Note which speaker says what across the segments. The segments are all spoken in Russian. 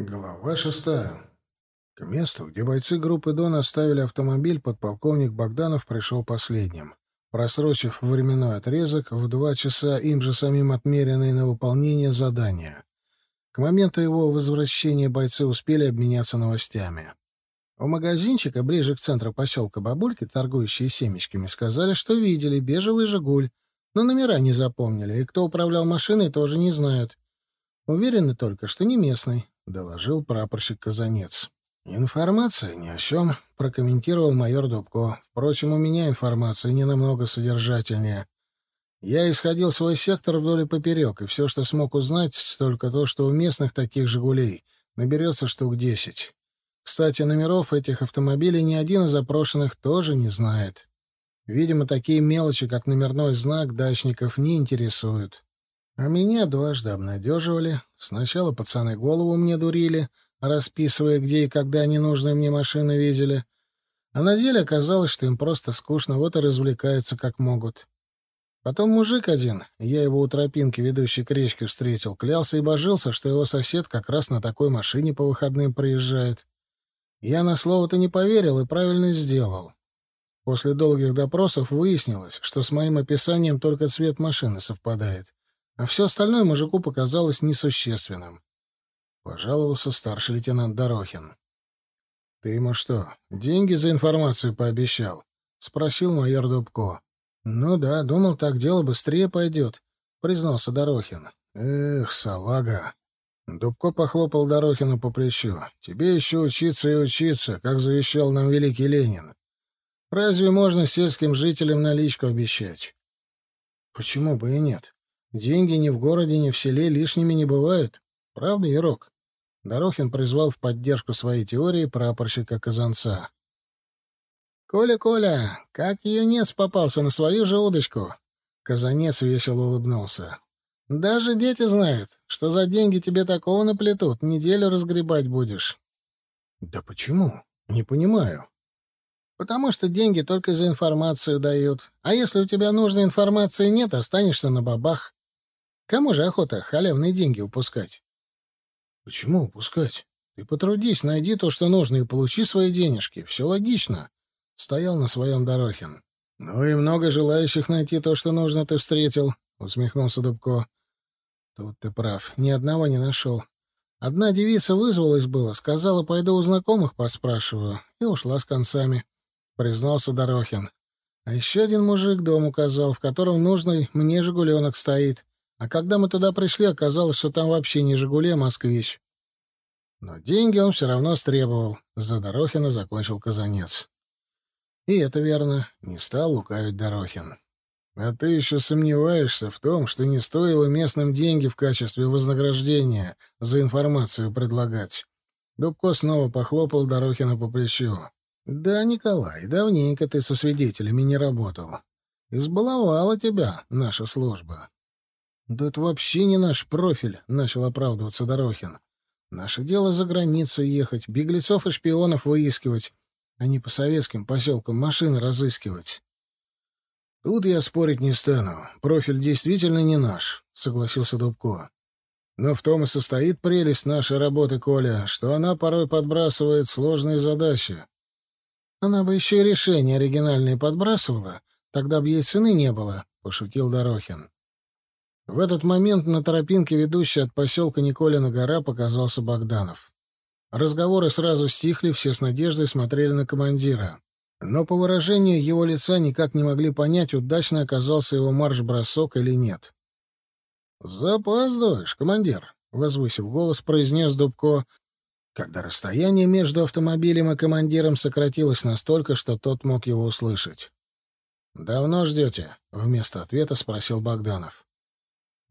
Speaker 1: Глава шестая. К месту, где бойцы группы «Дон» оставили автомобиль, подполковник Богданов пришел последним, просрочив временной отрезок в два часа им же самим отмеренный на выполнение задания. К моменту его возвращения бойцы успели обменяться новостями. У магазинчика, ближе к центру поселка Бабульки, торгующие семечками, сказали, что видели бежевый «Жигуль», но номера не запомнили, и кто управлял машиной, тоже не знают. Уверены только, что не местный, — доложил прапорщик Казанец. «Информация ни о чем», — прокомментировал майор Дубко. «Впрочем, у меня информация не намного содержательнее. Я исходил свой сектор вдоль и поперек, и все, что смог узнать, только то, что у местных таких «Жигулей» наберется штук десять. Кстати, номеров этих автомобилей ни один из запрошенных тоже не знает. Видимо, такие мелочи, как номерной знак, дачников не интересуют. А меня дважды обнадеживали. Сначала пацаны голову мне дурили, расписывая, где и когда ненужные мне машины видели. А на деле оказалось, что им просто скучно, вот и развлекаются как могут. Потом мужик один, я его у тропинки, ведущей к речке, встретил, клялся и божился, что его сосед как раз на такой машине по выходным приезжает. Я на слово-то не поверил и правильно сделал. После долгих допросов выяснилось, что с моим описанием только цвет машины совпадает а все остальное мужику показалось несущественным. Пожаловался старший лейтенант Дорохин. — Ты ему что, деньги за информацию пообещал? — спросил майор Дубко. — Ну да, думал, так дело быстрее пойдет, — признался Дорохин. — Эх, салага. Дубко похлопал Дорохину по плечу. — Тебе еще учиться и учиться, как завещал нам великий Ленин. Разве можно сельским жителям наличку обещать? — Почему бы и нет? Деньги ни в городе, ни в селе лишними не бывают. Правда, Ярок? Дорохин призвал в поддержку своей теории прапорщика Казанца. «Коля, Коля, как юнец попался на свою же удочку!» Казанец весело улыбнулся. «Даже дети знают, что за деньги тебе такого наплетут, неделю разгребать будешь». «Да почему? Не понимаю». «Потому что деньги только за информацию дают. А если у тебя нужной информации нет, останешься на бабах. Кому же охота халявные деньги упускать? Почему упускать? Ты потрудись, найди то, что нужно, и получи свои денежки. Все логично. Стоял на своем Дорохин. Ну и много желающих найти то, что нужно, ты встретил, усмехнулся Дубко. Тут ты прав, ни одного не нашел. Одна девица вызвалась было, сказала, пойду у знакомых поспрашиваю, и ушла с концами, признался Дорохин. А еще один мужик дом указал, в котором нужный мне жигуленок стоит. А когда мы туда пришли, оказалось, что там вообще не «Жигули», а «Москвич». Но деньги он все равно стребовал. За Дорохина закончил Казанец. И это верно, не стал лукавить Дорохин. А ты еще сомневаешься в том, что не стоило местным деньги в качестве вознаграждения за информацию предлагать. Дубко снова похлопал Дорохина по плечу. «Да, Николай, давненько ты со свидетелями не работал. Избаловала тебя наша служба. «Да это вообще не наш профиль», — начал оправдываться Дорохин. «Наше дело за границу ехать, беглецов и шпионов выискивать, а не по советским поселкам машины разыскивать». «Тут я спорить не стану. Профиль действительно не наш», — согласился Дубко. «Но в том и состоит прелесть нашей работы, Коля, что она порой подбрасывает сложные задачи». «Она бы еще и решения оригинальные подбрасывала, тогда бы ей цены не было», — пошутил Дорохин. В этот момент на тропинке, ведущей от поселка Николина гора, показался Богданов. Разговоры сразу стихли, все с надеждой смотрели на командира. Но по выражению его лица никак не могли понять, удачно оказался его марш-бросок или нет. «Запаздываешь, командир», — возвысив голос, произнес Дубко, когда расстояние между автомобилем и командиром сократилось настолько, что тот мог его услышать. «Давно ждете?» — вместо ответа спросил Богданов.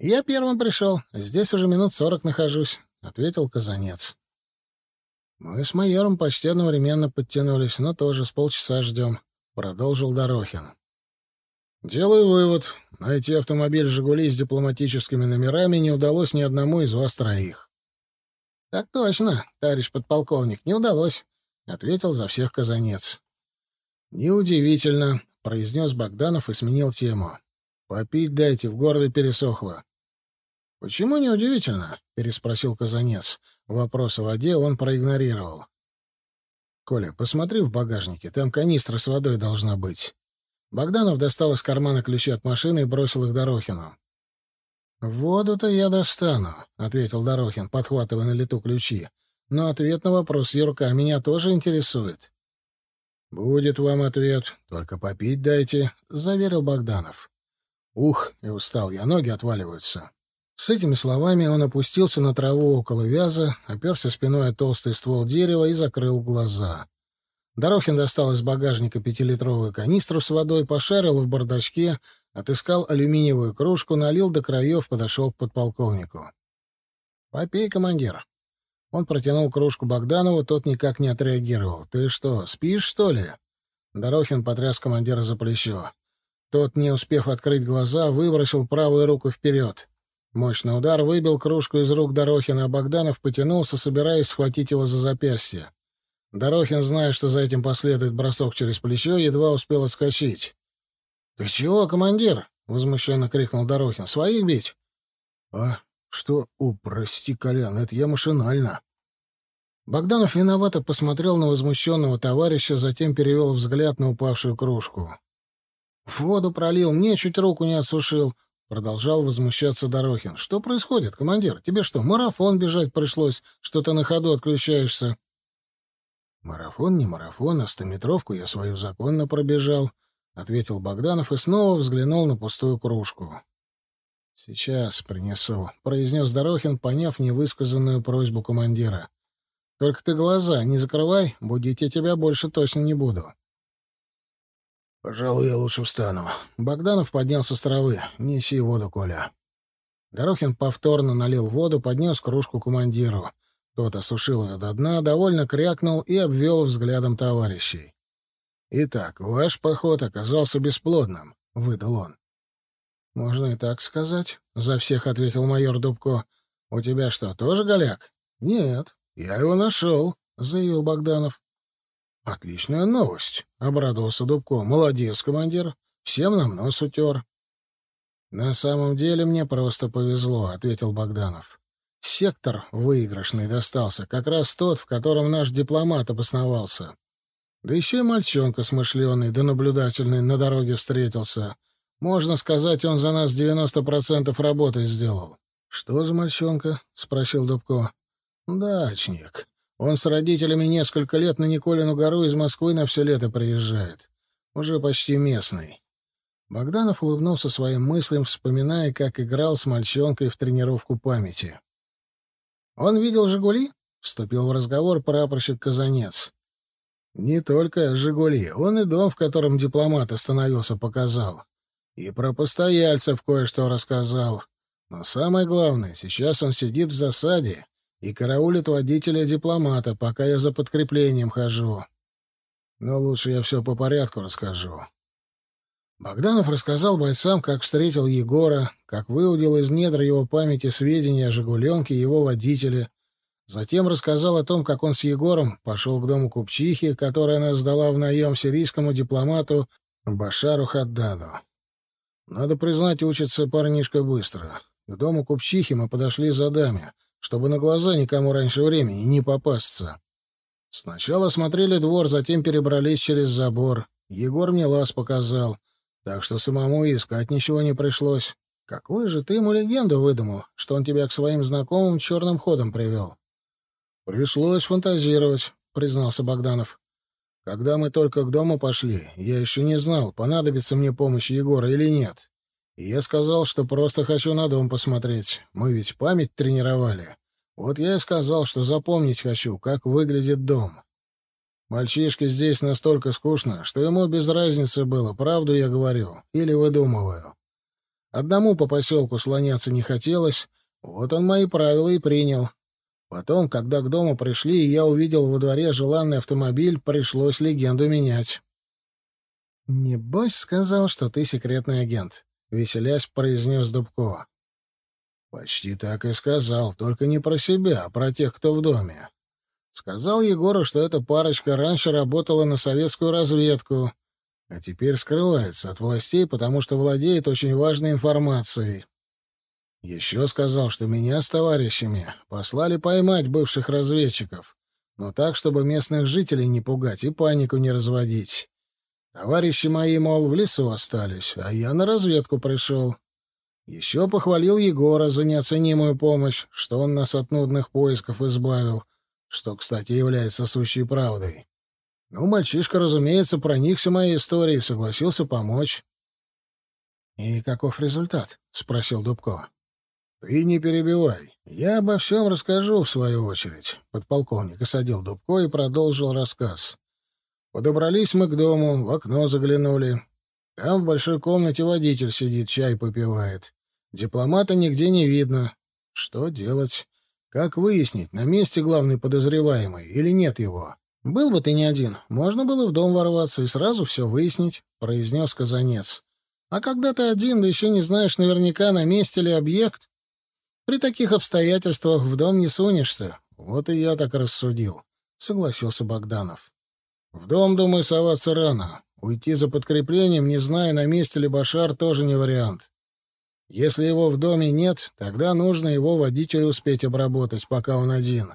Speaker 1: «Я первым пришел. Здесь уже минут сорок нахожусь», — ответил Казанец. «Мы с майором почти одновременно подтянулись, но тоже с полчаса ждем», — продолжил Дорохин. «Делаю вывод. Найти автомобиль «Жигули» с дипломатическими номерами не удалось ни одному из вас троих». «Так точно, товарищ подполковник, не удалось», — ответил за всех Казанец. «Неудивительно», — произнес Богданов и сменил тему. «Попить дайте, в горле пересохло». «Почему неудивительно?» — переспросил Казанец. Вопрос о воде он проигнорировал. «Коля, посмотри в багажнике, там канистра с водой должна быть». Богданов достал из кармана ключи от машины и бросил их Дорохину. «Воду-то я достану», — ответил Дорохин, подхватывая на лету ключи. «Но ответ на вопрос Юрка меня тоже интересует». «Будет вам ответ, только попить дайте», — заверил Богданов. «Ух, и устал я, ноги отваливаются». С этими словами он опустился на траву около вяза, оперся спиной о толстый ствол дерева и закрыл глаза. Дорохин достал из багажника пятилитровую канистру с водой, пошарил в бардачке, отыскал алюминиевую кружку, налил до краев, подошел к подполковнику. «Попей, командир». Он протянул кружку Богданову, тот никак не отреагировал. «Ты что, спишь, что ли?» Дорохин потряс командира за плечо. Тот, не успев открыть глаза, выбросил правую руку вперед. Мощный удар выбил кружку из рук Дорохина, а Богданов потянулся, собираясь схватить его за запястье. Дорохин, зная, что за этим последует бросок через плечо, едва успел отскочить. «Ты чего, командир?» — возмущенно крикнул Дорохин. «Своих бить?» «А что? О, прости, Колян, это я машинально». Богданов виновато посмотрел на возмущенного товарища, затем перевел взгляд на упавшую кружку. «Воду пролил, мне чуть руку не отсушил», — продолжал возмущаться Дорохин. «Что происходит, командир? Тебе что, марафон бежать пришлось, что ты на ходу отключаешься?» «Марафон не марафон, а стометровку я свою законно пробежал», — ответил Богданов и снова взглянул на пустую кружку. «Сейчас принесу», — произнес Дорохин, поняв невысказанную просьбу командира. «Только ты глаза не закрывай, будить я тебя больше точно не буду». «Пожалуй, я лучше встану». Богданов поднялся с травы. «Неси воду, Коля». Дорохин повторно налил воду, поднес кружку командиру. Тот осушил ее до дна, довольно крякнул и обвел взглядом товарищей. «Итак, ваш поход оказался бесплодным», — выдал он. «Можно и так сказать», — за всех ответил майор Дубко. «У тебя что, тоже голяк?» «Нет, я его нашел», — заявил Богданов. «Отличная новость», — обрадовался Дубко. «Молодец, командир. Всем нам нос утер». «На самом деле мне просто повезло», — ответил Богданов. «Сектор выигрышный достался, как раз тот, в котором наш дипломат обосновался. Да еще и мальчонка смышленый да наблюдательный на дороге встретился. Можно сказать, он за нас девяносто процентов работы сделал. — Что за мальчонка? — спросил Дубко. — Дачник. Он с родителями несколько лет на Николину гору из Москвы на все лето приезжает. Уже почти местный. Богданов улыбнулся своим мыслям, вспоминая, как играл с мальчонкой в тренировку памяти. «Он видел «Жигули»?» — вступил в разговор прапорщик Казанец. Не только «Жигули», он и дом, в котором дипломат остановился, показал. И про постояльцев кое-что рассказал. Но самое главное, сейчас он сидит в засаде и караулит водителя дипломата, пока я за подкреплением хожу. Но лучше я все по порядку расскажу. Богданов рассказал бойцам, как встретил Егора, как выудил из недр его памяти сведения о «Жигуленке» и его водителе, Затем рассказал о том, как он с Егором пошел к дому купчихи, которая она сдала в наем сирийскому дипломату Башару Хаддаду. Надо признать, учится парнишка быстро. К дому купчихи мы подошли за даме, чтобы на глаза никому раньше времени не попасться. Сначала смотрели двор, затем перебрались через забор. Егор мне лаз показал, так что самому искать ничего не пришлось. Какую же ты ему легенду выдумал, что он тебя к своим знакомым черным ходом привел? «Пришлось фантазировать», — признался Богданов. «Когда мы только к дому пошли, я еще не знал, понадобится мне помощь Егора или нет. И я сказал, что просто хочу на дом посмотреть. Мы ведь память тренировали. Вот я и сказал, что запомнить хочу, как выглядит дом. Мальчишке здесь настолько скучно, что ему без разницы было, правду я говорю или выдумываю. Одному по поселку слоняться не хотелось, вот он мои правила и принял. Потом, когда к дому пришли, и я увидел во дворе желанный автомобиль, пришлось легенду менять. «Небось сказал, что ты секретный агент», — веселясь произнес Дубко. «Почти так и сказал, только не про себя, а про тех, кто в доме. Сказал Егору, что эта парочка раньше работала на советскую разведку, а теперь скрывается от властей, потому что владеет очень важной информацией. Еще сказал, что меня с товарищами послали поймать бывших разведчиков, но так, чтобы местных жителей не пугать и панику не разводить. Товарищи мои, мол, в лесу остались, а я на разведку пришел. Еще похвалил Егора за неоценимую помощь, что он нас от нудных поисков избавил, что, кстати, является сущей правдой. Ну, мальчишка, разумеется, проникся моей историей и согласился помочь. — И каков результат? — спросил Дубко. — Ты не перебивай. Я обо всем расскажу, в свою очередь. Подполковник осадил Дубко и продолжил рассказ. Подобрались мы к дому, в окно заглянули. Там в большой комнате водитель сидит, чай попивает. Дипломата нигде не видно. Что делать? Как выяснить, на месте главный подозреваемый или нет его? Был бы ты не один, можно было в дом ворваться и сразу все выяснить, произнес Казанец. А когда ты один, да еще не знаешь наверняка, на месте ли объект, при таких обстоятельствах в дом не сунешься. Вот и я так рассудил, согласился Богданов. В дом, думаю, соваться рано. Уйти за подкреплением, не зная, на месте ли Башар, тоже не вариант. Если его в доме нет, тогда нужно его водителю успеть обработать, пока он один.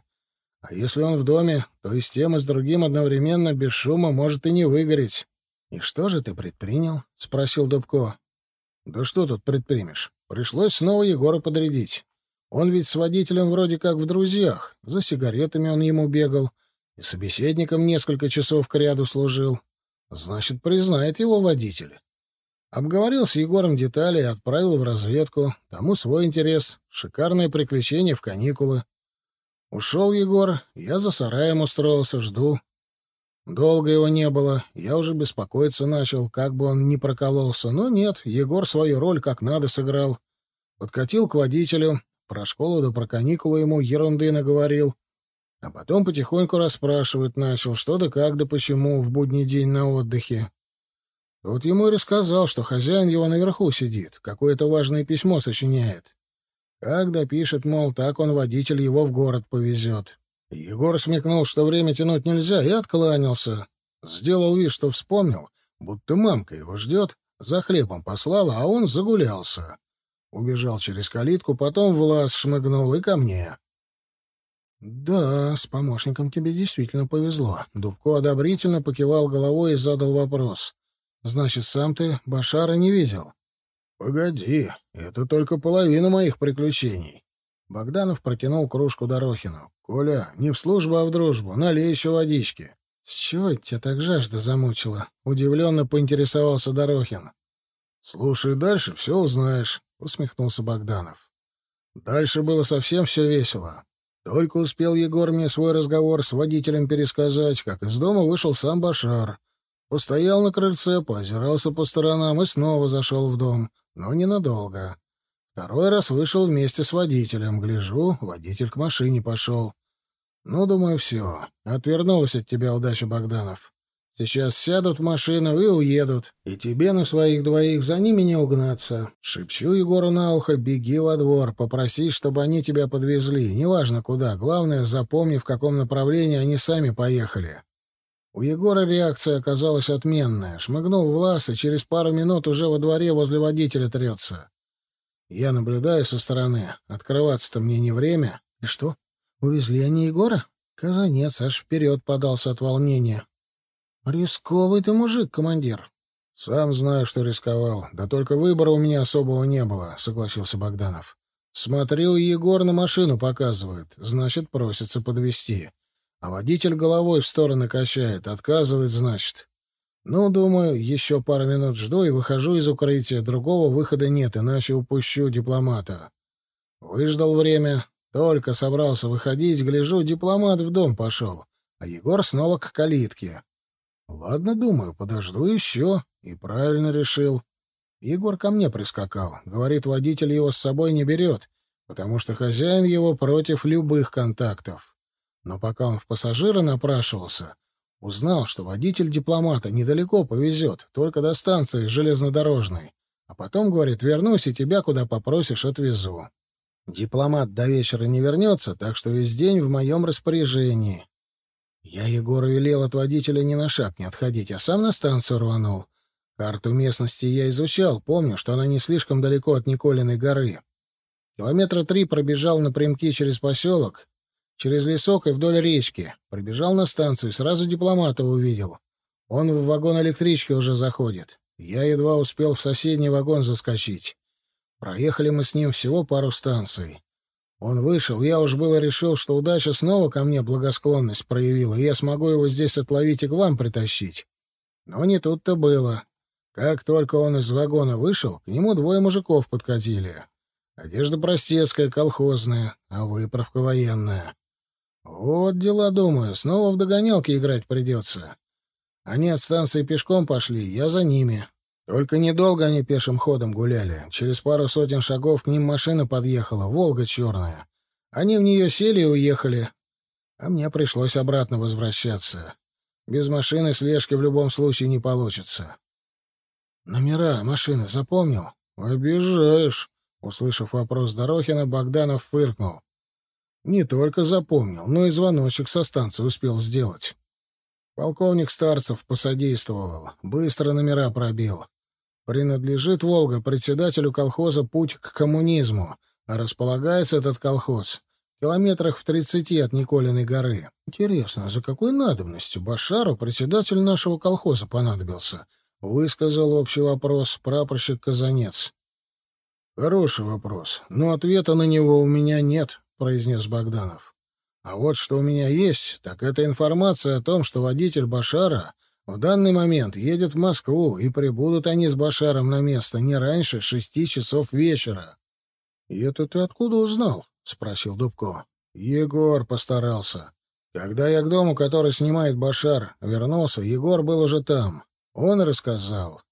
Speaker 1: А если он в доме, то и с тем, и с другим одновременно, без шума, может и не выгореть. — И что же ты предпринял? — спросил Дубко. — Да что тут предпримешь? Пришлось снова Егора подрядить. Он ведь с водителем вроде как в друзьях. За сигаретами он ему бегал. И собеседником несколько часов к ряду служил. Значит, признает его водитель. Обговорил с Егором детали и отправил в разведку. Тому свой интерес. Шикарное приключение в каникулы. Ушел Егор, я за сараем устроился, жду. Долго его не было, я уже беспокоиться начал, как бы он ни прокололся. Но нет, Егор свою роль как надо сыграл. Подкатил к водителю, про школу да про каникулы ему ерунды наговорил. А потом потихоньку расспрашивать начал, что да как да почему в будний день на отдыхе. Вот ему и рассказал, что хозяин его наверху сидит, какое-то важное письмо сочиняет. Как допишет, мол, так он водитель его в город повезет. Егор смекнул, что время тянуть нельзя, и откланялся. Сделал вид, что вспомнил, будто мамка его ждет, за хлебом послала, а он загулялся. Убежал через калитку, потом в лаз шмыгнул и ко мне. «Да, с помощником тебе действительно повезло». Дубко одобрительно покивал головой и задал вопрос. Значит, сам ты Башара не видел? Погоди, это только половина моих приключений. Богданов протянул кружку Дорохину. Коля, не в службу, а в дружбу. Налей еще водички. С чего тебя так жажда замучила? Удивленно поинтересовался Дорохин. Слушай дальше, все узнаешь, усмехнулся Богданов. Дальше было совсем все весело. Только успел Егор мне свой разговор с водителем пересказать, как из дома вышел сам Башар. Постоял на крыльце, поозирался по сторонам и снова зашел в дом, но ненадолго. Второй раз вышел вместе с водителем. Гляжу, водитель к машине пошел. Ну, думаю, все. Отвернулась от тебя удача, Богданов. Сейчас сядут в машину и уедут, и тебе на своих двоих за ними не угнаться. Шепчу Егору на ухо, беги во двор, попроси, чтобы они тебя подвезли, неважно куда, главное, запомни, в каком направлении они сами поехали. У Егора реакция оказалась отменная. Шмыгнул в лаз, и через пару минут уже во дворе возле водителя трется. Я наблюдаю со стороны. Открываться-то мне не время. И что, увезли они Егора? Казанец аж вперед подался от волнения. Рисковый ты мужик, командир. Сам знаю, что рисковал. Да только выбора у меня особого не было, согласился Богданов. Смотрю, Егор на машину показывает. Значит, просится подвезти. А водитель головой в стороны качает. Отказывает, значит. Ну, думаю, еще пару минут жду и выхожу из укрытия. Другого выхода нет, иначе упущу дипломата. Выждал время. Только собрался выходить, гляжу, дипломат в дом пошел. А Егор снова к калитке. Ладно, думаю, подожду еще. И правильно решил. Егор ко мне прискакал. Говорит, водитель его с собой не берет, потому что хозяин его против любых контактов. Но пока он в пассажира напрашивался, узнал, что водитель дипломата недалеко повезет, только до станции железнодорожной. А потом, говорит, вернусь и тебя куда попросишь отвезу. Дипломат до вечера не вернется, так что весь день в моем распоряжении. Я Егору велел от водителя ни на шаг не отходить, а сам на станцию рванул. Карту местности я изучал, помню, что она не слишком далеко от Николиной горы. Километра три пробежал напрямки через поселок, через лесок и вдоль речки. Прибежал на станцию, сразу дипломата увидел. Он в вагон электрички уже заходит. Я едва успел в соседний вагон заскочить. Проехали мы с ним всего пару станций. Он вышел, я уж было решил, что удача снова ко мне благосклонность проявила, и я смогу его здесь отловить и к вам притащить. Но не тут-то было. Как только он из вагона вышел, к нему двое мужиков подкатили. Одежда простецкая, колхозная, а выправка военная. Вот дела, думаю, снова в догонялки играть придется. Они от станции пешком пошли, я за ними. Только недолго они пешим ходом гуляли. Через пару сотен шагов к ним машина подъехала, «Волга» черная. Они в нее сели и уехали. А мне пришлось обратно возвращаться. Без машины слежки в любом случае не получится. «Номера машины запомнил?» «Обижаешь», — услышав вопрос Дорохина, Богданов фыркнул. «Не только запомнил, но и звоночек со станции успел сделать». Полковник Старцев посодействовал, быстро номера пробил. Принадлежит «Волга» председателю колхоза «Путь к коммунизму», а располагается этот колхоз километрах в тридцати от Николиной горы. Интересно, за какой надобностью Башару председатель нашего колхоза понадобился? Высказал общий вопрос прапорщик Казанец. Хороший вопрос, но ответа на него у меня нет, произнес Богданов. А вот что у меня есть, так это информация о том, что водитель Башара в данный момент едет в Москву, и прибудут они с Башаром на место не раньше шести часов вечера. — И это ты откуда узнал? — спросил Дубко. — Егор постарался. Когда я к дому, который снимает Башар, вернулся, Егор был уже там. Он рассказал.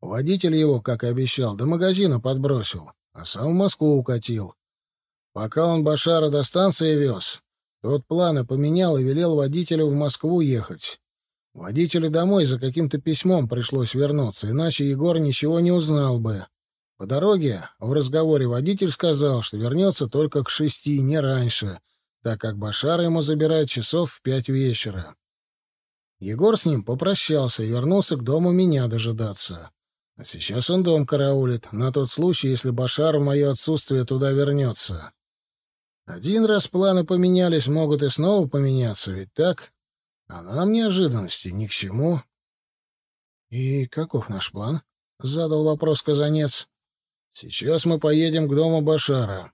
Speaker 1: Водитель его, как и обещал, до магазина подбросил, а сам в Москву укатил. Пока он Башара до станции вез, тот планы поменял и велел водителю в Москву ехать. Водителю домой за каким-то письмом пришлось вернуться, иначе Егор ничего не узнал бы. По дороге в разговоре водитель сказал, что вернется только к шести, не раньше, так как Башар ему забирает часов в пять вечера. Егор с ним попрощался и вернулся к дому меня дожидаться. А сейчас он дом караулит, на тот случай, если Башар в мое отсутствие туда вернется. Один раз планы поменялись, могут и снова поменяться, ведь так? А нам неожиданности ни к чему. — И каков наш план? — задал вопрос Казанец. — Сейчас мы поедем к дому Башара.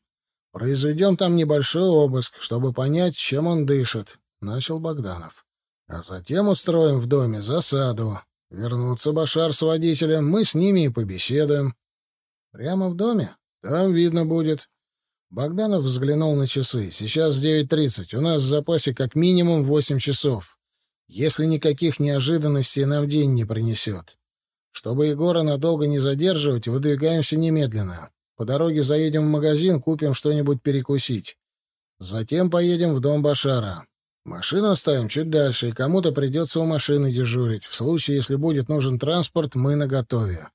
Speaker 1: Произведем там небольшой обыск, чтобы понять, чем он дышит, — начал Богданов. А затем устроим в доме засаду. Вернутся Башар с водителем, мы с ними и побеседуем. — Прямо в доме? Там видно будет. Богданов взглянул на часы. Сейчас девять тридцать. У нас в запасе как минимум восемь часов если никаких неожиданностей нам день не принесет. Чтобы Егора надолго не задерживать, выдвигаемся немедленно. По дороге заедем в магазин, купим что-нибудь перекусить. Затем поедем в дом Башара. Машину оставим чуть дальше, и кому-то придется у машины дежурить. В случае, если будет нужен транспорт, мы наготове.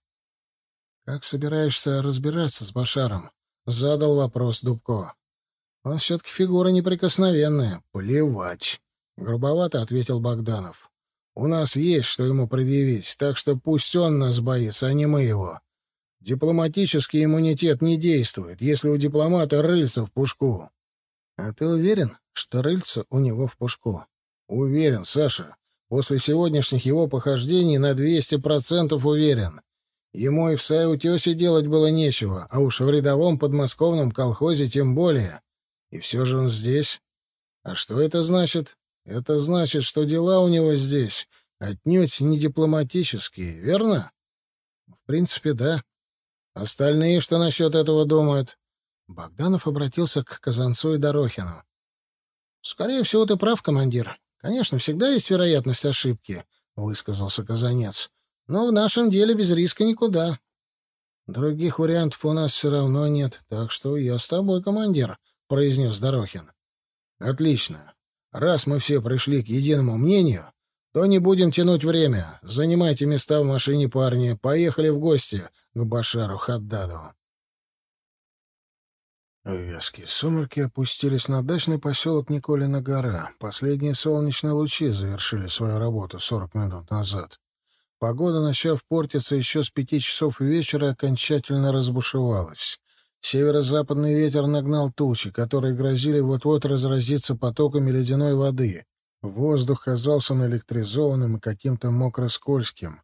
Speaker 1: — Как собираешься разбираться с Башаром? — задал вопрос Дубко. — Он все-таки фигура неприкосновенная. Плевать. — грубовато ответил Богданов. «У нас есть что ему предъявить, так что пусть он нас боится, а не мы его. Дипломатический иммунитет не действует, если у дипломата рыльца в пушку». «А ты уверен, что рыльца у него в пушку?» «Уверен, Саша. После сегодняшних его похождений на двести процентов уверен. Ему и в Сай-Утесе делать было нечего, а уж в рядовом подмосковном колхозе тем более. И все же он здесь. А что это значит? Это значит, что дела у него здесь отнюдь не дипломатические, верно? В принципе, да. Остальные что насчет этого думают? Богданов обратился к Казанцу и Дорохину. Скорее всего, ты прав, командир. Конечно, всегда есть вероятность ошибки, высказался Казанец. Но в нашем деле без риска никуда. Других вариантов у нас все равно нет, так что я с тобой, командир, произнес Дорохин. Отлично. Раз мы все пришли к единому мнению, то не будем тянуть время. Занимайте места в машине, парни. Поехали в гости к Башару Хаддаду. Вязкие сумерки опустились на дачный поселок Николина гора. Последние солнечные лучи завершили свою работу сорок минут назад. Погода, начав портиться еще с пяти часов вечера, окончательно разбушевалась. Северо-западный ветер нагнал тучи, которые грозили вот-вот разразиться потоками ледяной воды. Воздух казался наэлектризованным и каким-то мокро-скользким.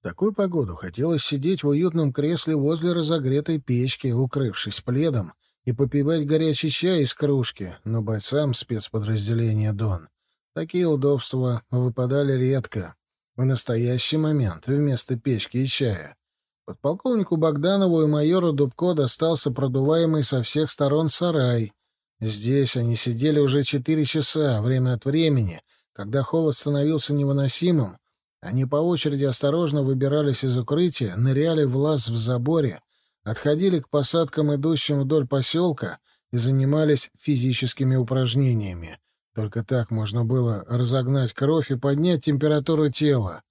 Speaker 1: В такую погоду хотелось сидеть в уютном кресле возле разогретой печки, укрывшись пледом, и попивать горячий чай из кружки, но бойцам спецподразделения «Дон» такие удобства выпадали редко. В настоящий момент вместо печки и чая подполковнику Богданову и майору Дубко достался продуваемый со всех сторон сарай. Здесь они сидели уже четыре часа, время от времени, когда холод становился невыносимым, они по очереди осторожно выбирались из укрытия, ныряли в лаз в заборе, отходили к посадкам, идущим вдоль поселка, и занимались физическими упражнениями. Только так можно было разогнать кровь и поднять температуру тела.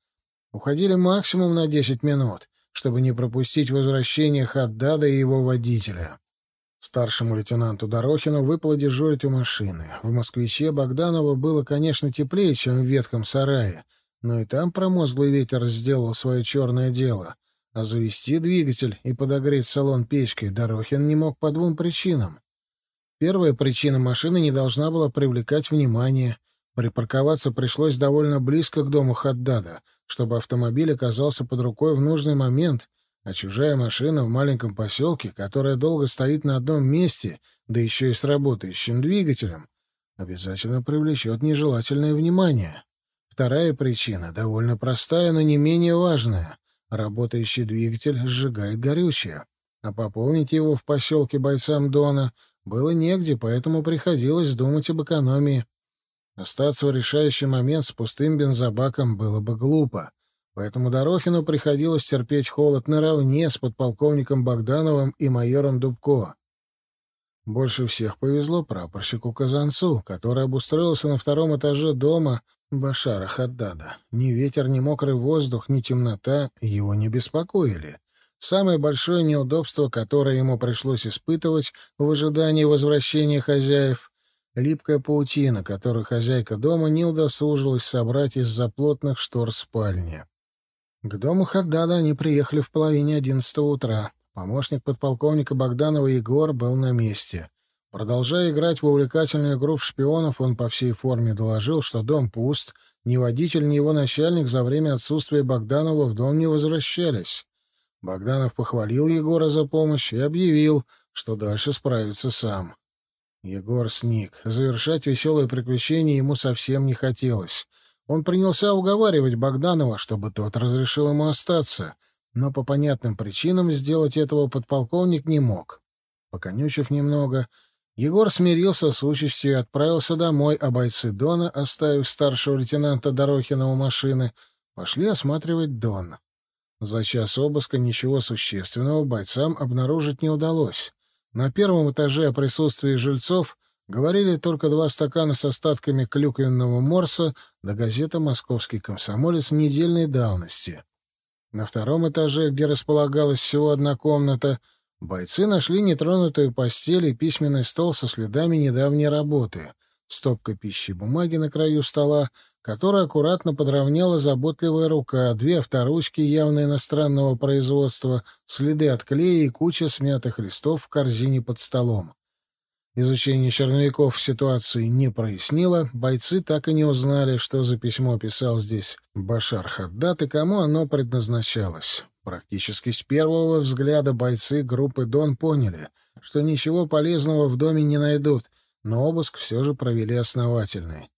Speaker 1: Уходили максимум на 10 минут, чтобы не пропустить возвращение Хаддада и его водителя. Старшему лейтенанту Дорохину выпало дежурить у машины. В «Москвиче» Богданова было, конечно, теплее, чем в ветхом сарае, но и там промозглый ветер сделал свое черное дело. А завести двигатель и подогреть салон печкой Дорохин не мог по двум причинам. Первая причина — машина не должна была привлекать внимание. Припарковаться пришлось довольно близко к дому Хаддада, чтобы автомобиль оказался под рукой в нужный момент, а чужая машина в маленьком поселке, которая долго стоит на одном месте, да еще и с работающим двигателем, обязательно привлечет нежелательное внимание. Вторая причина довольно простая, но не менее важная. Работающий двигатель сжигает горючее, а пополнить его в поселке бойцам Дона — было негде, поэтому приходилось думать об экономии. Остаться в решающий момент с пустым бензобаком было бы глупо, поэтому Дорохину приходилось терпеть холод наравне с подполковником Богдановым и майором Дубко. Больше всех повезло прапорщику Казанцу, который обустроился на втором этаже дома Башара Хаддада. Ни ветер, ни мокрый воздух, ни темнота его не беспокоили. Самое большое неудобство, которое ему пришлось испытывать в ожидании возвращения хозяев — липкая паутина, которую хозяйка дома не удосужилась собрать из-за плотных штор спальни. К дому Хаддада они приехали в половине одиннадцатого утра. Помощник подполковника Богданова Егор был на месте. Продолжая играть в увлекательную игру в шпионов, он по всей форме доложил, что дом пуст, ни водитель, ни его начальник за время отсутствия Богданова в дом не возвращались. Богданов похвалил Егора за помощь и объявил, что дальше справится сам. Егор сник. Завершать веселое приключение ему совсем не хотелось. Он принялся уговаривать Богданова, чтобы тот разрешил ему остаться, но по понятным причинам сделать этого подполковник не мог. Поконючив немного, Егор смирился с участью и отправился домой, а бойцы Дона, оставив старшего лейтенанта Дорохина у машины, пошли осматривать Дон. За час обыска ничего существенного бойцам обнаружить не удалось. На первом этаже о присутствии жильцов говорили только два стакана с остатками клюквенного морса да газета «Московский комсомолец» недельной давности. На втором этаже, где располагалась всего одна комната, бойцы нашли нетронутую постель и письменный стол со следами недавней работы, стопка пищи бумаги на краю стола — который аккуратно подровняла заботливая рука, две авторучки явно иностранного производства, следы от клея и куча смятых листов в корзине под столом. Изучение черновиков ситуацию не прояснило, бойцы так и не узнали, что за письмо писал здесь Башар Хаддат и кому оно предназначалось. Практически с первого взгляда бойцы группы «Дон» поняли, что ничего полезного в доме не найдут, но обыск все же провели основательный.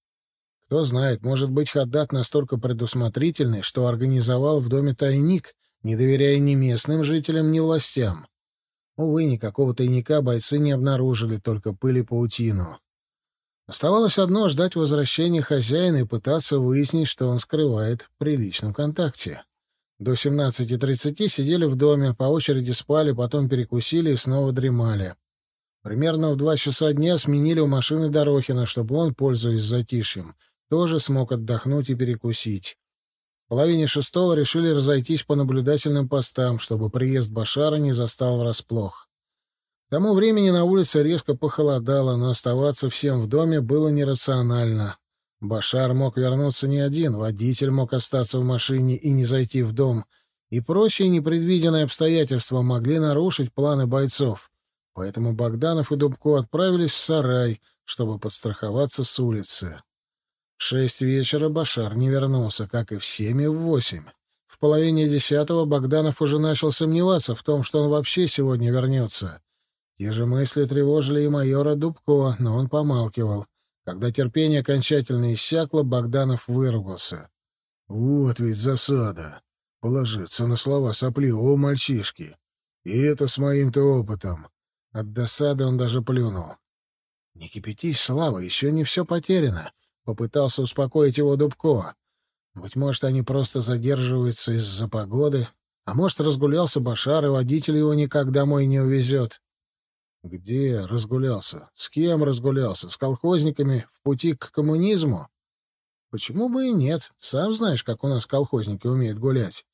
Speaker 1: Кто знает, может быть, Хаддат настолько предусмотрительный, что организовал в доме тайник, не доверяя ни местным жителям, ни властям. Увы, никакого тайника бойцы не обнаружили, только пыль и паутину. Оставалось одно — ждать возвращения хозяина и пытаться выяснить, что он скрывает при личном контакте. До 17.30 сидели в доме, по очереди спали, потом перекусили и снова дремали. Примерно в два часа дня сменили у машины Дорохина, чтобы он, пользуясь затишьем, тоже смог отдохнуть и перекусить. В половине шестого решили разойтись по наблюдательным постам, чтобы приезд Башара не застал врасплох. К тому времени на улице резко похолодало, но оставаться всем в доме было нерационально. Башар мог вернуться не один, водитель мог остаться в машине и не зайти в дом, и прочие непредвиденные обстоятельства могли нарушить планы бойцов. Поэтому Богданов и Дубко отправились в сарай, чтобы подстраховаться с улицы. Шесть вечера Башар не вернулся, как и в семь и в восемь. В половине десятого Богданов уже начал сомневаться в том, что он вообще сегодня вернется. Те же мысли тревожили и майора Дубко, но он помалкивал. Когда терпение окончательно иссякло, Богданов выругался. «Вот ведь засада! Положиться на слова сопливого мальчишки! И это с моим-то опытом!» От досады он даже плюнул. «Не кипятись, Слава, еще не все потеряно!» — попытался успокоить его Дубко. Быть может, они просто задерживаются из-за погоды, а может, разгулялся Башар, и водитель его никак домой не увезет. Где разгулялся? С кем разгулялся? С колхозниками в пути к коммунизму? Почему бы и нет? Сам знаешь, как у нас колхозники умеют гулять.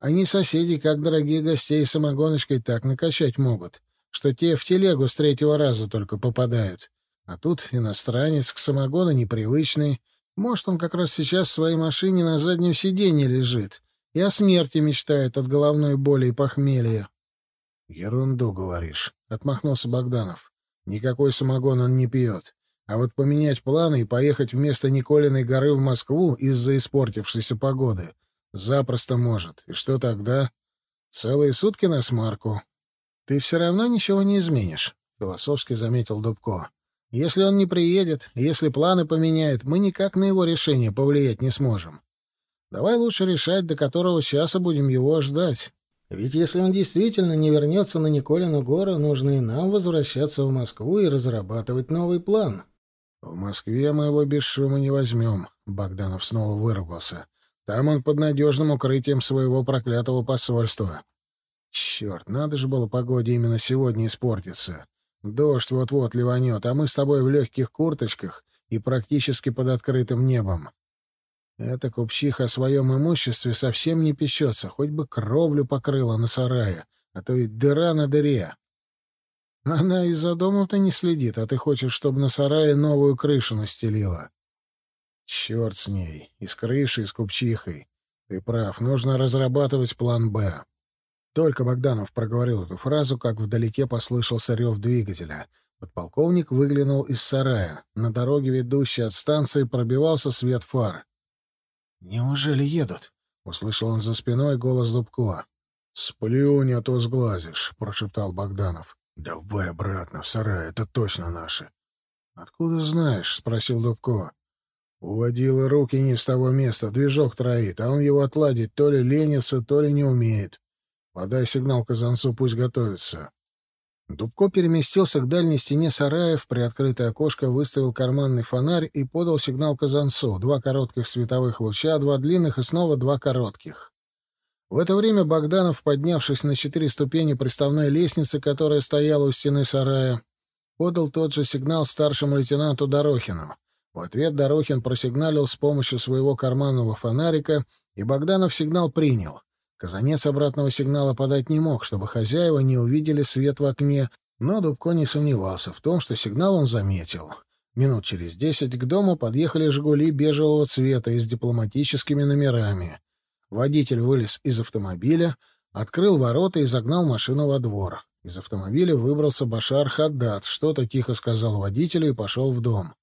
Speaker 1: Они соседи, как дорогие гостей, самогоночкой так накачать могут, что те в телегу с третьего раза только попадают. А тут иностранец к самогону непривычный, может, он как раз сейчас в своей машине на заднем сиденье лежит и о смерти мечтает от головной боли и похмелья. — Ерунду говоришь, — отмахнулся Богданов. — Никакой самогон он не пьет. А вот поменять планы и поехать вместо Николиной горы в Москву из-за испортившейся погоды запросто может. И что тогда? Целые сутки на смарку. — Ты все равно ничего не изменишь, — философски заметил Дубко. Если он не приедет, если планы поменяет, мы никак на его решение повлиять не сможем. Давай лучше решать, до которого часа будем его ждать. Ведь если он действительно не вернется на Николину гору, нужно и нам возвращаться в Москву и разрабатывать новый план. В Москве мы его без шума не возьмем, — Богданов снова выругался. Там он под надежным укрытием своего проклятого посольства. Черт, надо же было погоде именно сегодня испортиться. Дождь вот-вот ливанет, а мы с тобой в легких курточках и практически под открытым небом. Эта купчиха о своем имуществе совсем не пищется, хоть бы кровлю покрыла на сарае, а то ведь дыра на дыре. Она и за домом-то не следит, а ты хочешь, чтобы на сарае новую крышу настелила. Черт с ней, и с крышей, и с купчихой. Ты прав, нужно разрабатывать план «Б». Только Богданов проговорил эту фразу, как вдалеке послышался рев двигателя. Подполковник выглянул из сарая. На дороге, ведущей от станции, пробивался свет фар. «Неужели едут?» — услышал он за спиной голос Зубко. «Сплюнь, а то сглазишь», — прошептал Богданов. «Давай обратно, в сарай, это точно наши». «Откуда знаешь?» — спросил Дубко. Уводила руки не с того места, движок троит, а он его отладить то ли ленится, то ли не умеет. Подай сигнал казанцу, пусть готовится. Дубко переместился к дальней стене сарая, в приоткрытое окошко выставил карманный фонарь и подал сигнал казанцу. Два коротких световых луча, два длинных и снова два коротких. В это время Богданов, поднявшись на четыре ступени приставной лестницы, которая стояла у стены сарая, подал тот же сигнал старшему лейтенанту Дорохину. В ответ Дорохин просигналил с помощью своего карманного фонарика, и Богданов сигнал принял. Казанец обратного сигнала подать не мог, чтобы хозяева не увидели свет в окне, но Дубко не сомневался в том, что сигнал он заметил. Минут через десять к дому подъехали «Жигули» бежевого цвета и с дипломатическими номерами. Водитель вылез из автомобиля, открыл ворота и загнал машину во двор. Из автомобиля выбрался Башар Хаддат, что-то тихо сказал водителю и пошел в дом.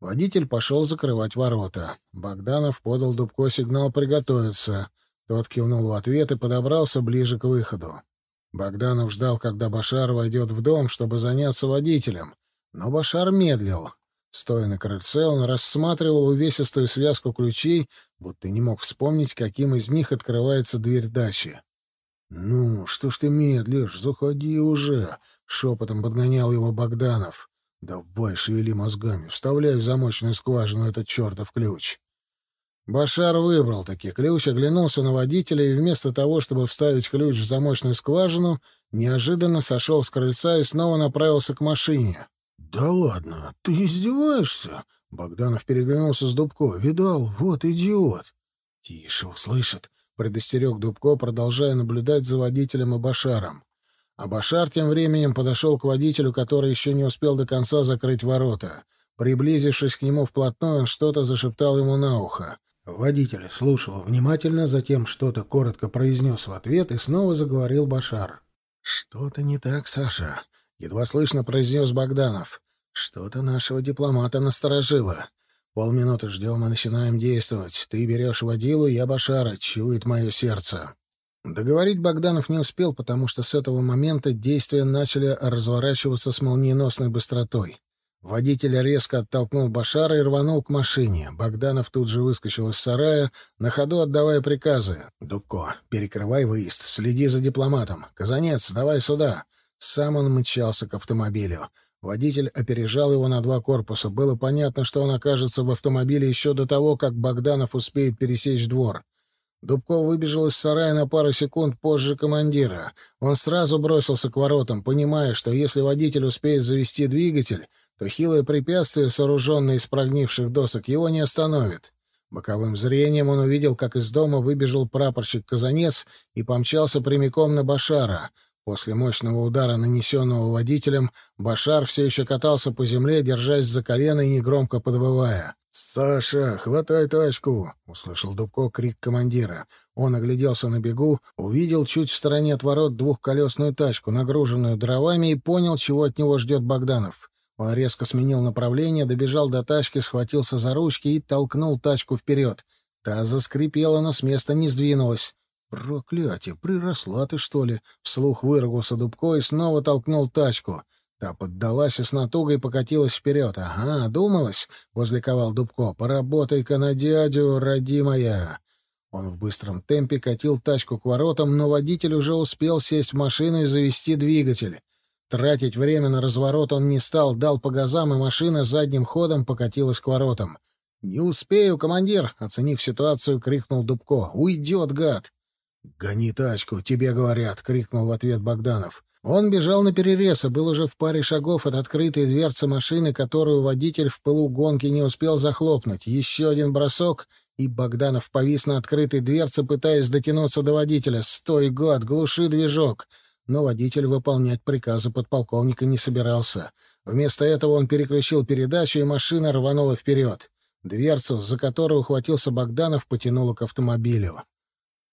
Speaker 1: Водитель пошел закрывать ворота. Богданов подал Дубко сигнал приготовиться. Тот кивнул в ответ и подобрался ближе к выходу. Богданов ждал, когда Башар войдет в дом, чтобы заняться водителем. Но Башар медлил. Стоя на крыльце, он рассматривал увесистую связку ключей, будто не мог вспомнить, каким из них открывается дверь дачи. «Ну, что ж ты медлишь? Заходи уже!» — шепотом подгонял его Богданов. «Давай, шевели мозгами, вставляй в замочную скважину этот чертов ключ». Башар выбрал таки ключ, оглянулся на водителя и вместо того, чтобы вставить ключ в замочную скважину, неожиданно сошел с крыльца и снова направился к машине. «Да ладно, ты издеваешься?» Богданов переглянулся с Дубко. «Видал? Вот идиот!» «Тише, услышит!» — предостерег Дубко, продолжая наблюдать за водителем и Башаром. А Башар тем временем подошел к водителю, который еще не успел до конца закрыть ворота. Приблизившись к нему вплотную, он что-то зашептал ему на ухо. Водитель слушал внимательно, затем что-то коротко произнес в ответ и снова заговорил Башар. «Что-то не так, Саша. — едва слышно произнес Богданов. «Что-то нашего дипломата насторожило. Полминуты ждем и начинаем действовать. Ты берешь водилу, я Башара, чует мое сердце». Договорить Богданов не успел, потому что с этого момента действия начали разворачиваться с молниеносной быстротой. Водитель резко оттолкнул Башара и рванул к машине. Богданов тут же выскочил из сарая, на ходу отдавая приказы. «Дубко, перекрывай выезд, следи за дипломатом. Казанец, давай сюда!» Сам он мчался к автомобилю. Водитель опережал его на два корпуса. Было понятно, что он окажется в автомобиле еще до того, как Богданов успеет пересечь двор. Дубков выбежал из сарая на пару секунд позже командира. Он сразу бросился к воротам, понимая, что если водитель успеет завести двигатель, то хилое препятствие, сооруженное из прогнивших досок, его не остановит. Боковым зрением он увидел, как из дома выбежал прапорщик Казанец и помчался прямиком на Башара. После мощного удара, нанесенного водителем, Башар все еще катался по земле, держась за колено и негромко подвывая. «Саша, хватай тачку!» — услышал Дубко крик командира. Он огляделся на бегу, увидел чуть в стороне от ворот двухколесную тачку, нагруженную дровами, и понял, чего от него ждет Богданов. Он резко сменил направление, добежал до тачки, схватился за ручки и толкнул тачку вперед. Та заскрипела, но с места не сдвинулась. «Проклятие! Приросла ты, что ли?» — вслух выругался Дубко и снова толкнул тачку. Та поддалась и с натугой покатилась вперед. «Ага, думалась?» — возликовал Дубко. «Поработай-ка на дядю, родимая!» Он в быстром темпе катил тачку к воротам, но водитель уже успел сесть в машину и завести двигатель. Тратить время на разворот он не стал, дал по газам, и машина задним ходом покатилась к воротам. «Не успею, командир!» — оценив ситуацию, крикнул Дубко. «Уйдет, гад!» «Гони тачку, тебе говорят!» — крикнул в ответ Богданов. Он бежал на перерез и был уже в паре шагов от открытой дверцы машины, которую водитель в пылу гонки не успел захлопнуть. Еще один бросок, и Богданов повис на открытой дверце, пытаясь дотянуться до водителя. «Стой, гад! Глуши движок!» Но водитель выполнять приказы подполковника не собирался. Вместо этого он переключил передачу, и машина рванула вперед. Дверцу, за которую ухватился Богданов, потянуло к автомобилю.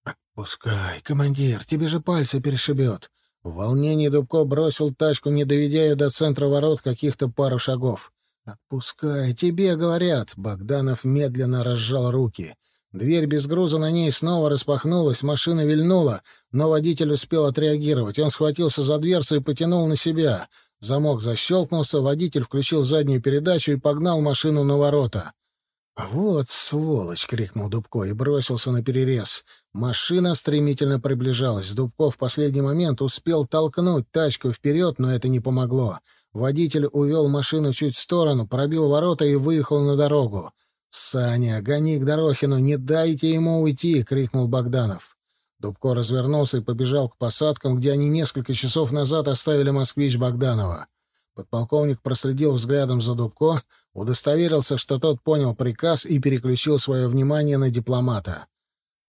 Speaker 1: «Отпускай, командир, тебе же пальцы перешибет!» В волнении Дубко бросил тачку, не доведя ее до центра ворот каких-то пару шагов. «Отпускай, тебе говорят!» Богданов медленно разжал руки. Дверь без груза на ней снова распахнулась, машина вильнула, но водитель успел отреагировать. Он схватился за дверцу и потянул на себя. Замок защелкнулся, водитель включил заднюю передачу и погнал машину на ворота. «Вот сволочь!» — крикнул Дубко и бросился на перерез. Машина стремительно приближалась. Дубко в последний момент успел толкнуть тачку вперед, но это не помогло. Водитель увел машину чуть в сторону, пробил ворота и выехал на дорогу. «Саня, гони к Дорохину, не дайте ему уйти!» — крикнул Богданов. Дубко развернулся и побежал к посадкам, где они несколько часов назад оставили москвич Богданова. Подполковник проследил взглядом за Дубко, удостоверился, что тот понял приказ и переключил свое внимание на дипломата.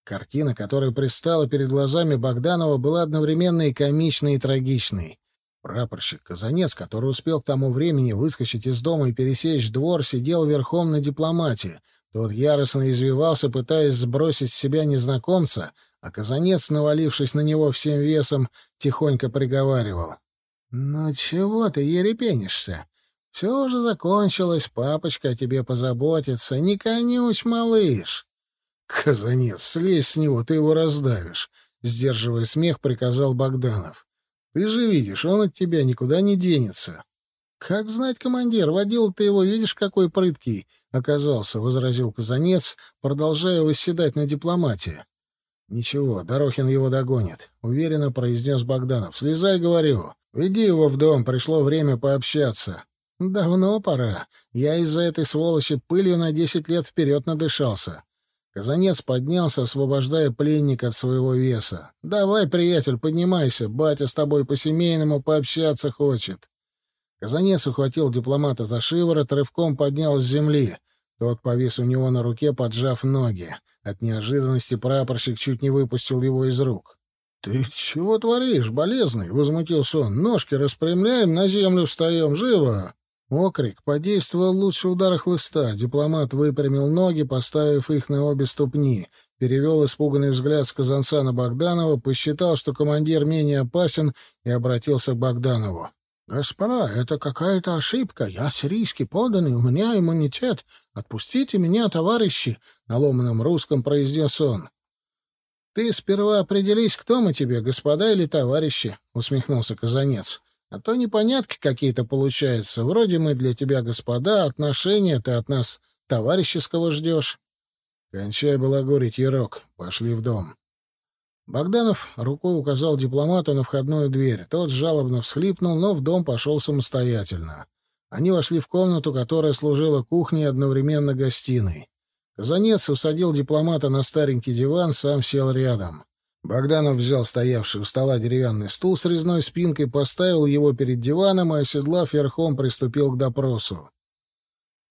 Speaker 1: Картина, которая пристала перед глазами Богданова, была одновременно и комичной, и трагичной. Прапорщик Казанец, который успел к тому времени выскочить из дома и пересечь двор, сидел верхом на дипломате. Тот яростно извивался, пытаясь сбросить с себя незнакомца, а Казанец, навалившись на него всем весом, тихонько приговаривал. «Ну чего ты ерепенишься? Все уже закончилось, папочка о тебе позаботится. Не конюсь, малыш!» «Казанец, слезь с него, ты его раздавишь!» Сдерживая смех, приказал Богданов. Ты же видишь, он от тебя никуда не денется. — Как знать, командир, водил ты его, видишь, какой прыткий оказался, — возразил Казанец, продолжая восседать на дипломате. — Ничего, Дорохин его догонит, — уверенно произнес Богданов. — Слезай, говорю. Веди его в дом, пришло время пообщаться. — Давно пора. Я из-за этой сволочи пылью на десять лет вперед надышался. Казанец поднялся, освобождая пленника от своего веса. «Давай, приятель, поднимайся, батя с тобой по-семейному пообщаться хочет». Казанец ухватил дипломата за шиворот, рывком поднял с земли. Тот повис у него на руке, поджав ноги. От неожиданности прапорщик чуть не выпустил его из рук. «Ты чего творишь, болезный?» — возмутился он. «Ножки распрямляем, на землю встаем. Живо!» Окрик подействовал лучше удара хлыста. Дипломат выпрямил ноги, поставив их на обе ступни. Перевел испуганный взгляд с Казанца на Богданова, посчитал, что командир менее опасен, и обратился к Богданову. «Господа, это какая-то ошибка. Я сирийский поданный, у меня иммунитет. Отпустите меня, товарищи!» — на ломаном русском произнес он. «Ты сперва определись, кто мы тебе, господа или товарищи», — усмехнулся Казанец. «А то непонятки какие-то получаются. Вроде мы для тебя господа, отношения ты от нас товарищеского ждешь». «Кончай балагурить, Ярок. Пошли в дом». Богданов рукой указал дипломату на входную дверь. Тот жалобно всхлипнул, но в дом пошел самостоятельно. Они вошли в комнату, которая служила кухней одновременно гостиной. Казанец усадил дипломата на старенький диван, сам сел рядом. Богданов взял стоявший у стола деревянный стул с резной спинкой, поставил его перед диваном и, оседлав верхом, приступил к допросу.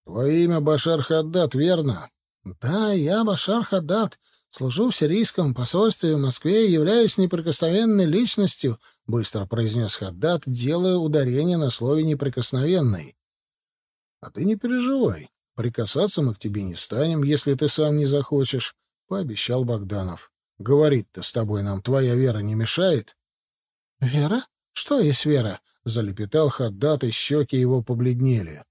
Speaker 1: «Твое имя Башар Хаддат, верно?» «Да, я Башар Хаддат. Служу в сирийском посольстве в Москве и являюсь неприкосновенной личностью», — быстро произнес Хаддат, делая ударение на слове «неприкосновенный». «А ты не переживай. Прикасаться мы к тебе не станем, если ты сам не захочешь», — пообещал Богданов. «Говорить-то с тобой нам твоя вера не мешает?» «Вера? Что есть вера?» — залепетал Хаддат, и щеки его побледнели.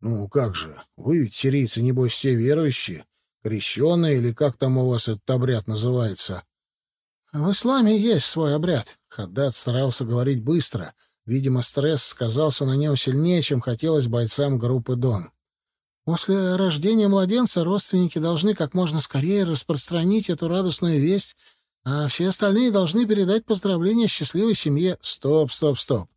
Speaker 1: «Ну, как же, вы ведь, сирийцы, небось, все верующие, крещеные, или как там у вас этот обряд называется?» «В исламе есть свой обряд», — Хаддат старался говорить быстро. Видимо, стресс сказался на нем сильнее, чем хотелось бойцам группы «Дон». После рождения младенца родственники должны как можно скорее распространить эту радостную весть, а все остальные должны передать поздравления счастливой семье. Стоп, стоп, стоп.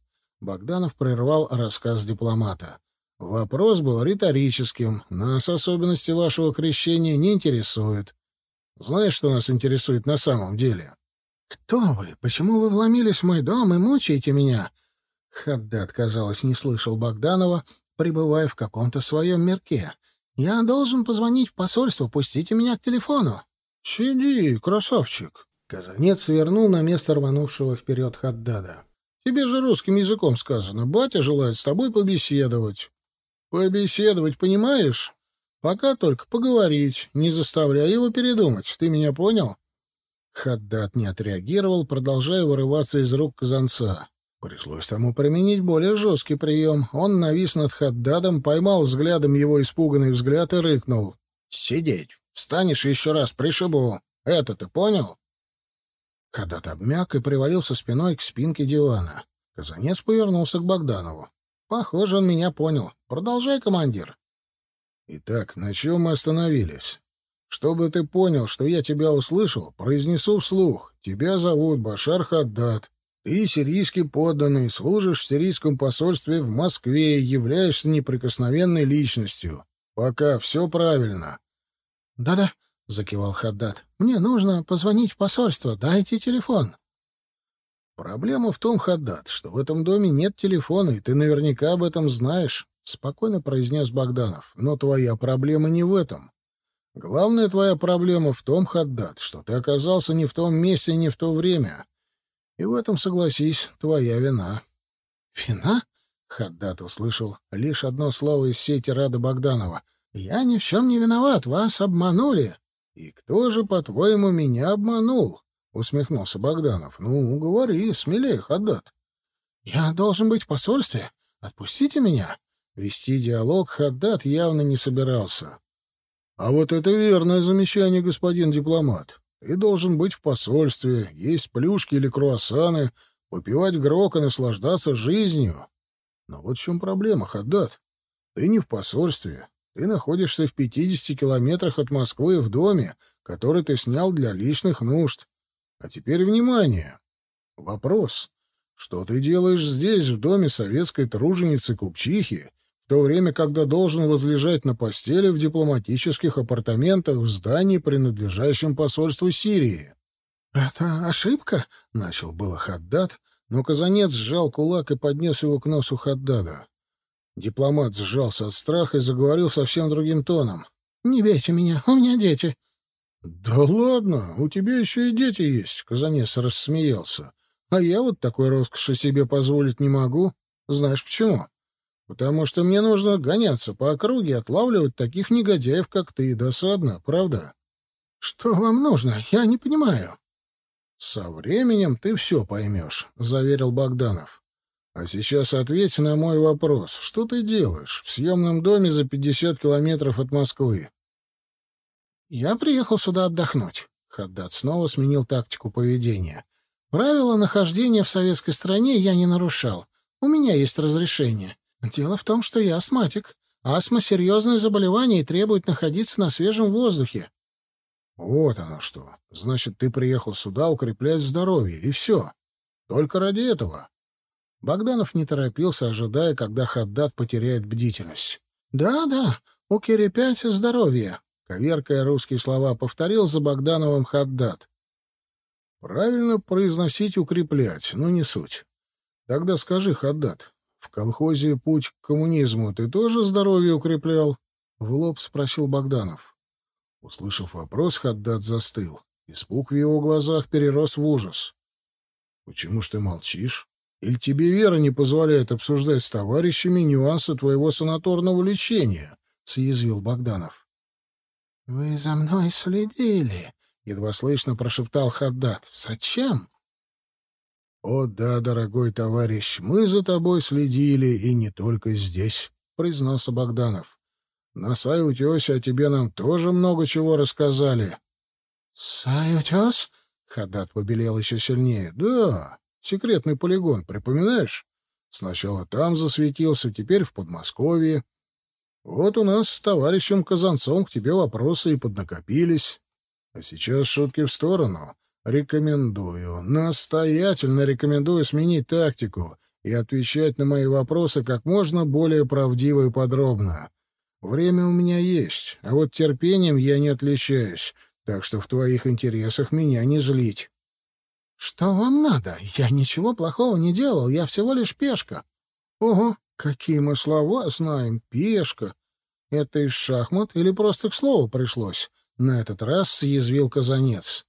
Speaker 1: Богданов прервал рассказ дипломата. Вопрос был риторическим. Нас особенности вашего крещения не интересуют. Знаешь, что нас интересует на самом деле? Кто вы? Почему вы вломились в мой дом и мучаете меня? Хаддат, казалось, не слышал Богданова, пребывая в каком-то своем мирке. Я должен позвонить в посольство, пустите меня к телефону. Сиди, красавчик. Казанец вернул на место рванувшего вперед Хаддада. Тебе же русским языком сказано. Батя желает с тобой побеседовать. Побеседовать, понимаешь? Пока только поговорить, не заставляй его передумать. Ты меня понял? Хаддат не отреагировал, продолжая вырываться из рук казанца. Пришлось тому применить более жесткий прием. Он навис над Хаддадом, поймал взглядом его испуганный взгляд и рыкнул. «Сидеть! Встанешь еще раз, пришибу! Это ты понял?» Хаддад обмяк и привалился спиной к спинке дивана. Казанец повернулся к Богданову. Похоже, он меня понял. Продолжай, командир. Итак, на чем мы остановились? Чтобы ты понял, что я тебя услышал, произнесу вслух. Тебя зовут Башар Хаддад. Ты сирийский подданный, служишь в сирийском посольстве в Москве являешься неприкосновенной личностью. Пока все правильно. Да-да, закивал Хаддад. Мне нужно позвонить в посольство. Дайте телефон. Проблема в том, Хаддат, что в этом доме нет телефона, и ты наверняка об этом знаешь, спокойно произнес Богданов. Но твоя проблема не в этом. Главная твоя проблема в том, Хаддат, что ты оказался не в том месте не в то время. И в этом, согласись, твоя вина. Вина? Хаддат услышал лишь одно слово из сети Рада Богданова. Я ни в чем не виноват, вас обманули. И кто же, по-твоему, меня обманул? — усмехнулся Богданов. — Ну, говори, смелее, Хаддат. — Я должен быть в посольстве. Отпустите меня. Вести диалог Хаддат явно не собирался. — А вот это верное замечание, господин дипломат. Ты должен быть в посольстве, есть плюшки или круассаны, попивать грок и наслаждаться жизнью. Но вот в чем проблема, Хаддат. Ты не в посольстве. Ты находишься в 50 километрах от Москвы в доме, который ты снял для личных нужд. А теперь внимание. Вопрос. Что ты делаешь здесь, в доме советской труженицы-купчихи, то время, когда должен возлежать на постели в дипломатических апартаментах в здании, принадлежащем посольству Сирии? — Это ошибка? — начал было Хаддад, но Казанец сжал кулак и поднес его к носу Хаддада. Дипломат сжался от страха и заговорил совсем другим тоном. — Не бейте меня, у меня дети. «Да ладно, у тебя еще и дети есть», — Казанец рассмеялся. «А я вот такой роскоши себе позволить не могу. Знаешь почему? Потому что мне нужно гоняться по округе и отлавливать таких негодяев, как ты. Досадно, правда?» «Что вам нужно? Я не понимаю». «Со временем ты все поймешь», — заверил Богданов. А сейчас ответь на мой вопрос. Что ты делаешь в съемном доме за 50 километров от Москвы?
Speaker 2: Я приехал сюда отдохнуть. Хаддат снова сменил тактику поведения. Правила нахождения в советской стране я не нарушал. У меня есть разрешение. Дело в том, что я астматик. Астма — серьезное заболевание и требует находиться на свежем воздухе.
Speaker 1: Вот оно что. Значит, ты приехал сюда укреплять здоровье, и все. Только ради этого. Богданов не торопился, ожидая, когда Хаддат потеряет бдительность.
Speaker 2: «Да, да, у Кири-5 здоровье», — коверкая русские слова, повторил за Богдановым Хаддат.
Speaker 1: «Правильно произносить «укреплять», но не суть. Тогда скажи, Хаддат, в колхозе «Путь к коммунизму» ты тоже здоровье укреплял?» — в лоб спросил Богданов. Услышав вопрос, Хаддат застыл. Испуг в его глазах перерос в ужас. «Почему ж ты молчишь? Или тебе вера не позволяет обсуждать с товарищами нюансы твоего санаторного лечения?» — съязвил Богданов.
Speaker 2: «Вы за мной следили», — едва слышно прошептал Хаддат. «Зачем?»
Speaker 1: «О да, дорогой товарищ, мы за тобой следили, и не только здесь», — признался Богданов. «На Сай-Утесе о тебе нам тоже много чего рассказали».
Speaker 2: «Сай-Утес?» — Хаддат побелел еще сильнее.
Speaker 1: «Да, Секретный полигон, припоминаешь? Сначала там засветился, теперь в Подмосковье. Вот у нас с товарищем Казанцом к тебе вопросы и поднакопились. А сейчас шутки в сторону. Рекомендую, настоятельно рекомендую сменить тактику и отвечать на мои вопросы как можно более правдиво и подробно. Время у меня есть, а вот терпением я не отличаюсь, так что в твоих интересах меня не злить.
Speaker 2: «Что вам надо? Я ничего плохого не делал, я всего лишь пешка».
Speaker 1: «Ого, какие мы слова знаем, пешка. Это из шахмат или просто к слову пришлось?» На этот раз съязвил Казанец.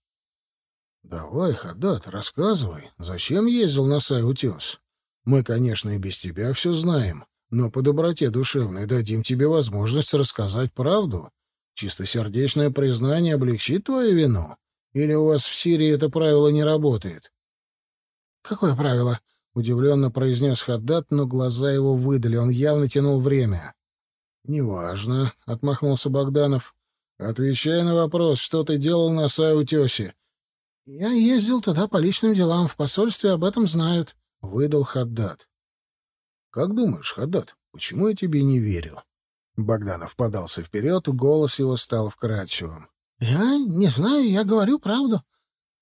Speaker 1: «Давай, Хадат, рассказывай, зачем ездил на Сай-Утес? Мы, конечно, и без тебя все знаем, но по доброте душевной дадим тебе возможность рассказать правду. Чистосердечное признание облегчит твою вину. Или у вас в Сирии это правило не работает?
Speaker 2: Какое правило? удивленно произнес Хаддат, но глаза его выдали, он явно тянул время.
Speaker 1: Неважно, отмахнулся Богданов. Отвечай на вопрос, что ты делал на Саутёсе?
Speaker 2: Я ездил туда по личным делам, в посольстве об этом знают, выдал Хаддат.
Speaker 1: Как думаешь, Хаддат, почему я тебе не верю? Богданов подался вперед, голос его стал вкрадчивым.
Speaker 2: «Я не знаю, я говорю правду».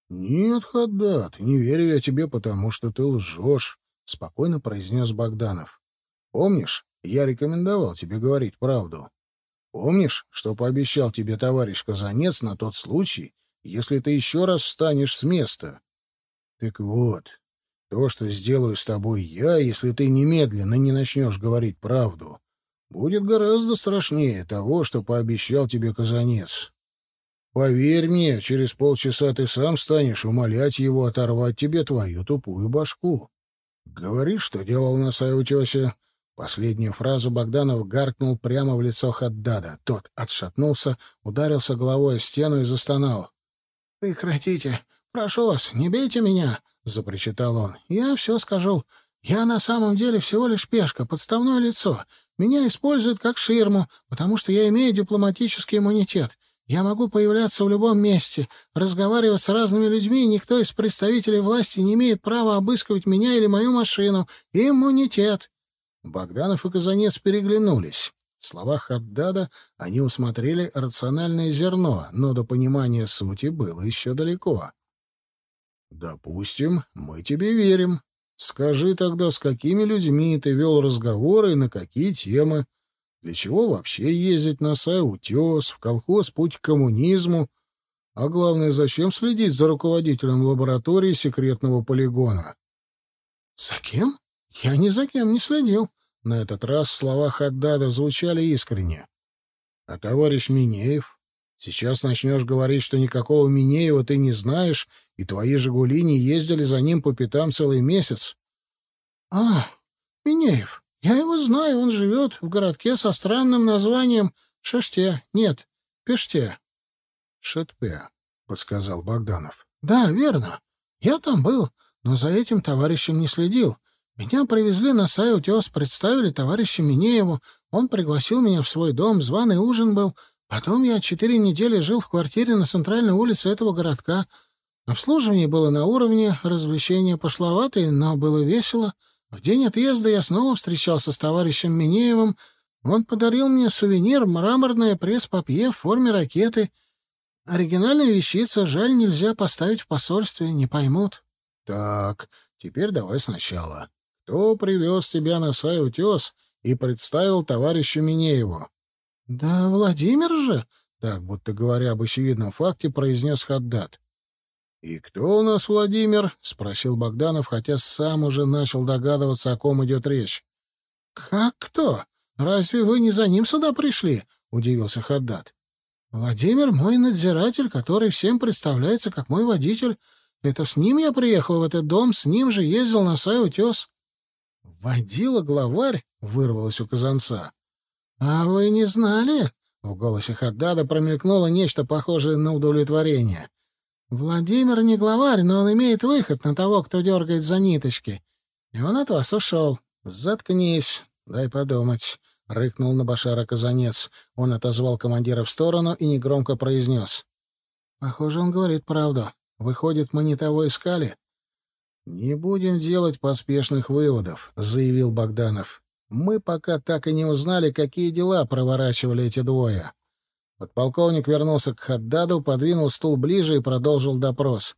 Speaker 1: «Нет, Хаддат, не верю я тебе, потому что ты лжешь», — спокойно произнес Богданов. «Помнишь, я рекомендовал тебе говорить правду? Помнишь, что пообещал тебе товарищ Казанец на тот случай, если ты еще раз встанешь с места? Так вот, то, что сделаю с тобой я, если ты немедленно не начнешь говорить правду, будет гораздо страшнее того, что пообещал тебе Казанец. Поверь мне, через полчаса ты сам станешь умолять его оторвать тебе твою тупую башку. Говори, что делал на Саутесе. Последнюю фразу Богданов гаркнул прямо в лицо Хаддада. Тот отшатнулся, ударился головой о стену и застонал.
Speaker 2: «Прекратите! Прошу вас, не бейте меня!» — запричитал он. «Я все скажу. Я на самом деле всего лишь пешка, подставное лицо. Меня используют как ширму, потому что я имею дипломатический иммунитет. Я могу появляться в любом месте, разговаривать с разными людьми, никто из представителей власти не имеет права обыскивать меня или мою машину. Иммунитет.
Speaker 1: Богданов и Казанец переглянулись. В словах Хаддада они усмотрели рациональное зерно, но до понимания сути было еще далеко. «Допустим, мы тебе верим. Скажи тогда, с какими людьми ты вел разговоры и на какие темы?» Для чего вообще ездить на Сай-Утес, в колхоз «Путь к коммунизму»? А главное, зачем следить за руководителем лаборатории секретного полигона?
Speaker 2: — За кем? Я ни за кем не следил. На этот раз слова Хаддада звучали искренне.
Speaker 1: — А товарищ Минеев? Сейчас начнешь говорить, что никакого Минеева ты не знаешь, и твои «Жигули» не ездили за ним по пятам целый месяц.
Speaker 2: — А, Минеев, я его знаю, он живет в городке со странным названием Шаште. Нет, Пеште.
Speaker 1: Шетпе, подсказал Богданов.
Speaker 2: Да, верно. Я там был, но за этим товарищем не следил. Меня привезли на Сай-Утес, представили товарищу Минееву. Он пригласил меня в свой дом, званый ужин был. Потом я четыре недели жил в квартире на центральной улице этого городка. Обслуживание было на уровне, развлечения пошловатые, но было весело. В день отъезда я снова встречался с товарищем Минеевым. Он подарил мне сувенир — мраморное пресс-папье в форме ракеты. Оригинальная вещица, жаль, нельзя поставить в посольстве, не поймут.
Speaker 1: — Так, теперь давай сначала. Кто привез тебя на Сай-Утес и представил товарищу Минееву?
Speaker 2: — Да Владимир же, —
Speaker 1: так, будто говоря об очевидном факте, произнес Хаддат. — И кто у нас Владимир? — спросил Богданов, хотя сам уже начал догадываться, о ком идет речь.
Speaker 2: — Как кто? Разве вы не за ним сюда пришли? — удивился Хаддат. — Владимир — мой надзиратель, который всем представляется как мой водитель. Это с ним я приехал в этот дом, с ним же ездил на Сай-Утес.
Speaker 1: «Водила главарь?» — вырвалось у казанца.
Speaker 2: «А вы не знали?» — в голосе Хаддада промелькнуло нечто похожее на удовлетворение. «Владимир не главарь, но он имеет выход на того, кто дергает за ниточки. И он от вас ушел.
Speaker 1: Заткнись, дай подумать». — рыкнул на Башара Казанец. Он отозвал командира в сторону и негромко произнес.
Speaker 2: «Похоже, он говорит правду. Выходит, мы не того искали?»
Speaker 1: «Не будем делать поспешных выводов», — заявил Богданов. «Мы пока так и не узнали, какие дела проворачивали эти двое». Подполковник вернулся к Хаддаду, подвинул стул ближе и продолжил допрос.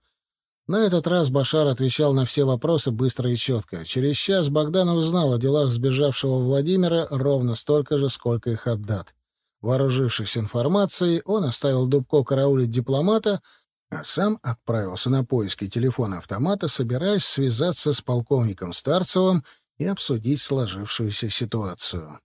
Speaker 1: На этот раз Башар отвечал на все вопросы быстро и четко. Через час Богданов знал о делах сбежавшего Владимира ровно столько же, сколько и Хаддад. Вооружившись информацией, он оставил Дубко караулить дипломата — а сам отправился на поиски телефона автомата, собираясь связаться с полковником Старцевым и обсудить сложившуюся ситуацию.